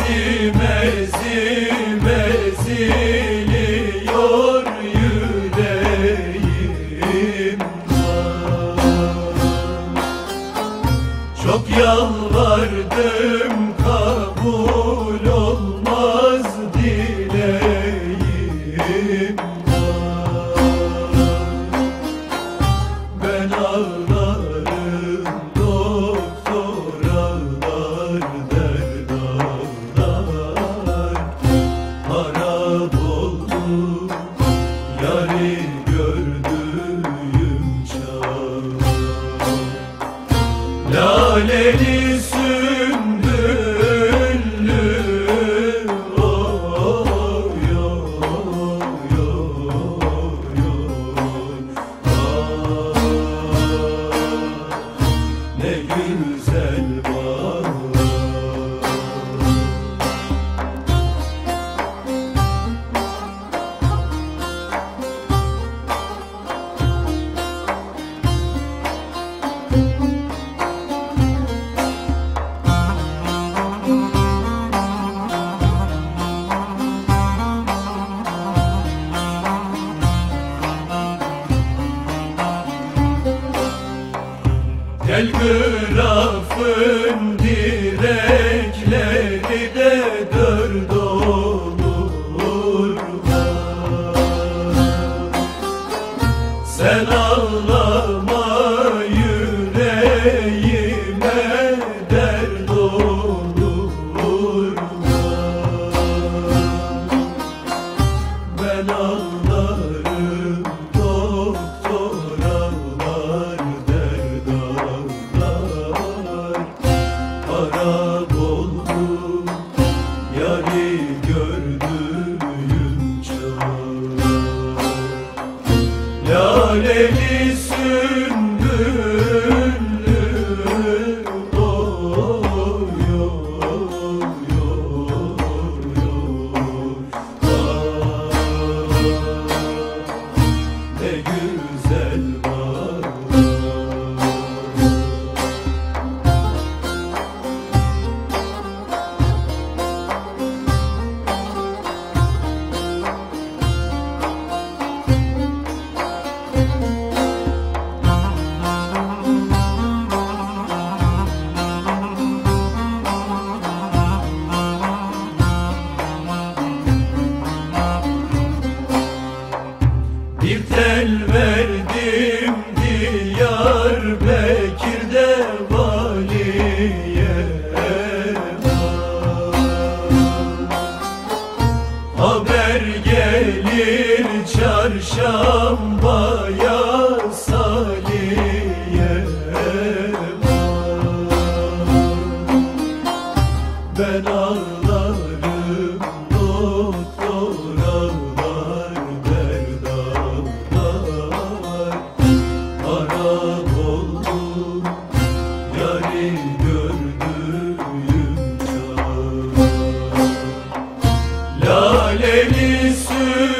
mezi mezi meziliyor yüreğim. Çok yalvardım kabul ol. Harap oldu yari gördüğüm çağ. Laleli sümbüllü Telgrafın direkleri de dört olur Sen ağlama yüreğime Laleli sümbüllü gelir çarşambaya Saliye Ben ağlarım doktor ağlar dert ağlar Harap oldu yari Laleli sümbüllü